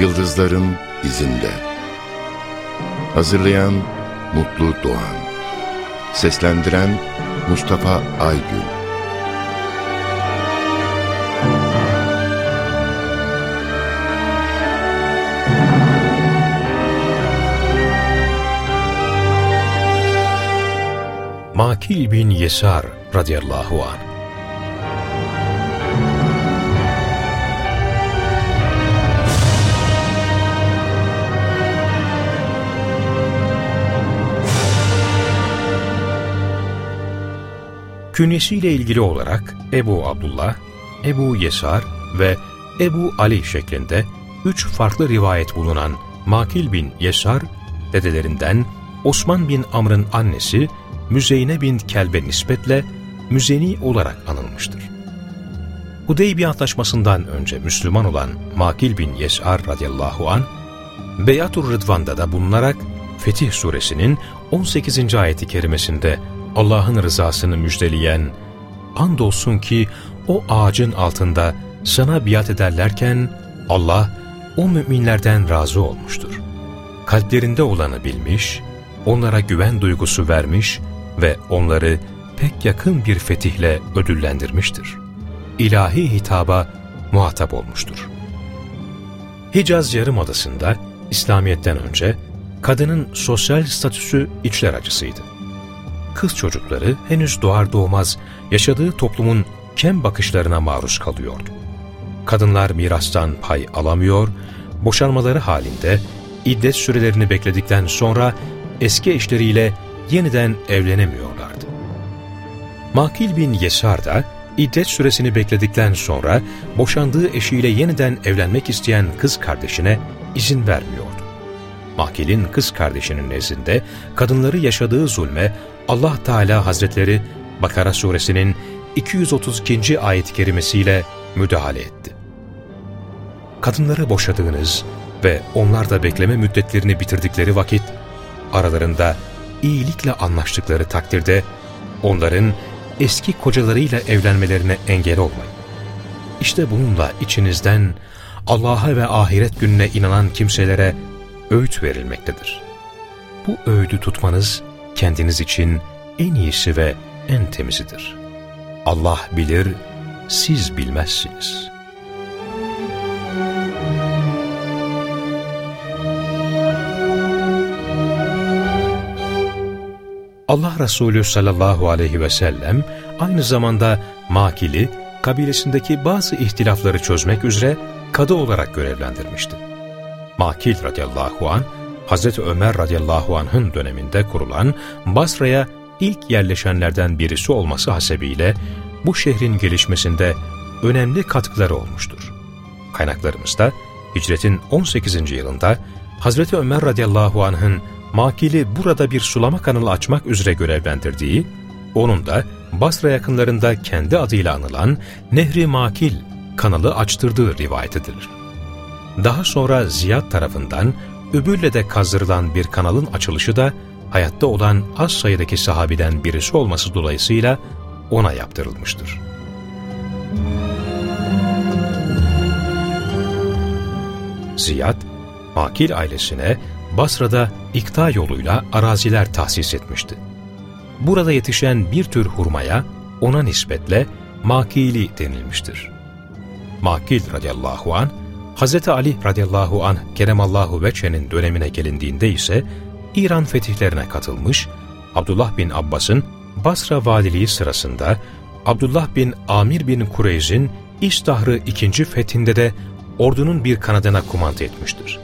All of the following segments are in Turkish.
Yıldızların izinde. Hazırlayan Mutlu Doğan. Seslendiren Mustafa Aygün. Makil bin Yesar radıyallahu anh Künyesiyle ilgili olarak Ebu Abdullah, Ebu Yesar ve Ebu Ali şeklinde üç farklı rivayet bulunan Makil bin Yesar, dedelerinden Osman bin Amr'ın annesi Müzeyne bin Kelbe nispetle Müzeni olarak anılmıştır. Hudeybiye Antlaşması'ndan önce Müslüman olan Makil bin Yesar radıyallahu an Beyatur Rıdvan'da da bulunarak Fetih suresinin 18. ayeti kerimesinde Allah'ın rızasını müjdeleyen, andolsun ki o ağacın altında sana biat ederlerken Allah o müminlerden razı olmuştur. Kalplerinde olanı bilmiş, onlara güven duygusu vermiş ve onları pek yakın bir fetihle ödüllendirmiştir. İlahi hitaba muhatap olmuştur. Hicaz Yarımadası'nda İslamiyet'ten önce kadının sosyal statüsü içler acısıydı kız çocukları henüz doğar doğmaz yaşadığı toplumun kem bakışlarına maruz kalıyordu. Kadınlar mirastan pay alamıyor, boşanmaları halinde iddet sürelerini bekledikten sonra eski eşleriyle yeniden evlenemiyorlardı. Makil bin Yesar da iddet süresini bekledikten sonra boşandığı eşiyle yeniden evlenmek isteyen kız kardeşine izin vermiyordu. Makil'in kız kardeşinin nezdinde kadınları yaşadığı zulme Allah Teala Hazretleri Bakara suresinin 232. ayet-i kerimesiyle müdahale etti. Kadınları boşadığınız ve onlar da bekleme müddetlerini bitirdikleri vakit aralarında iyilikle anlaştıkları takdirde onların eski kocalarıyla evlenmelerine engel olmayın. İşte bununla içinizden Allah'a ve ahiret gününe inanan kimselere öğüt verilmektedir. Bu öğüdü tutmanız kendiniz için en iyisi ve en temizidir. Allah bilir, siz bilmezsiniz. Allah Resulü sallallahu aleyhi ve sellem aynı zamanda Makil'i kabilesindeki bazı ihtilafları çözmek üzere kadı olarak görevlendirmişti. Makil radıyallahu an Hazreti Ömer radıyallahu anh'ın döneminde kurulan Basra'ya ilk yerleşenlerden birisi olması hasebiyle bu şehrin gelişmesinde önemli katkıları olmuştur. Kaynaklarımızda hicretin 18. yılında Hazreti Ömer radıyallahu anh'ın Makil'i burada bir sulama kanalı açmak üzere görevlendirdiği, onun da Basra yakınlarında kendi adıyla anılan Nehri Makil kanalı açtırdığı rivayet edilir. Daha sonra Ziyad tarafından Übülle'de kazdırılan bir kanalın açılışı da hayatta olan az sayıdaki sahabiden birisi olması dolayısıyla ona yaptırılmıştır. Ziyad, Makil ailesine Basra'da ikta yoluyla araziler tahsis etmişti. Burada yetişen bir tür hurmaya ona nispetle Makili denilmiştir. Makil radıyallahu an Hz. Ali radıyallahu anh keremallahu veçhe'nin dönemine gelindiğinde ise İran fetihlerine katılmış, Abdullah bin Abbas'ın Basra valiliği sırasında Abdullah bin Amir bin Kureyz'in İştahr'ı ikinci fethinde de ordunun bir kanadına kumanda etmiştir.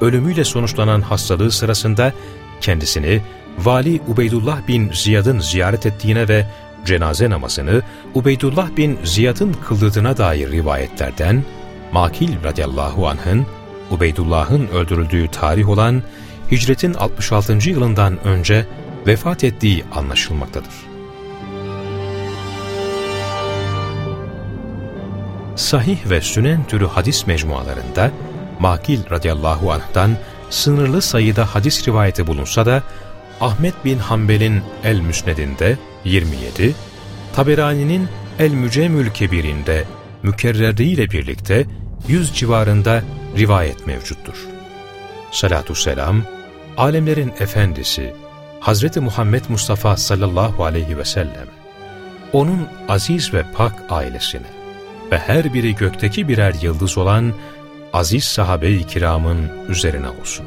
Ölümüyle sonuçlanan hastalığı sırasında kendisini Vali Ubeydullah bin Ziyad'ın ziyaret ettiğine ve cenaze namazını Ubeydullah bin Ziyad'ın kıldığına dair rivayetlerden Makil radıyallahu anh'ın Ubeydullah'ın öldürüldüğü tarih olan hicretin 66. yılından önce vefat ettiği anlaşılmaktadır. Sahih ve Sünen türü hadis mecmualarında Makil radıyallahu anh'tan sınırlı sayıda hadis rivayeti bulunsa da Ahmet bin Hanbel'in El-Müsned'inde 27, Taberani'nin El-Mücemül Kebir'inde mükerreriyle birlikte 100 civarında rivayet mevcuttur. Salatü selam, alemlerin efendisi, Hazreti Muhammed Mustafa sallallahu aleyhi ve sellem, onun aziz ve pak ailesine ve her biri gökteki birer yıldız olan aziz sahabe-i kiramın üzerine olsun.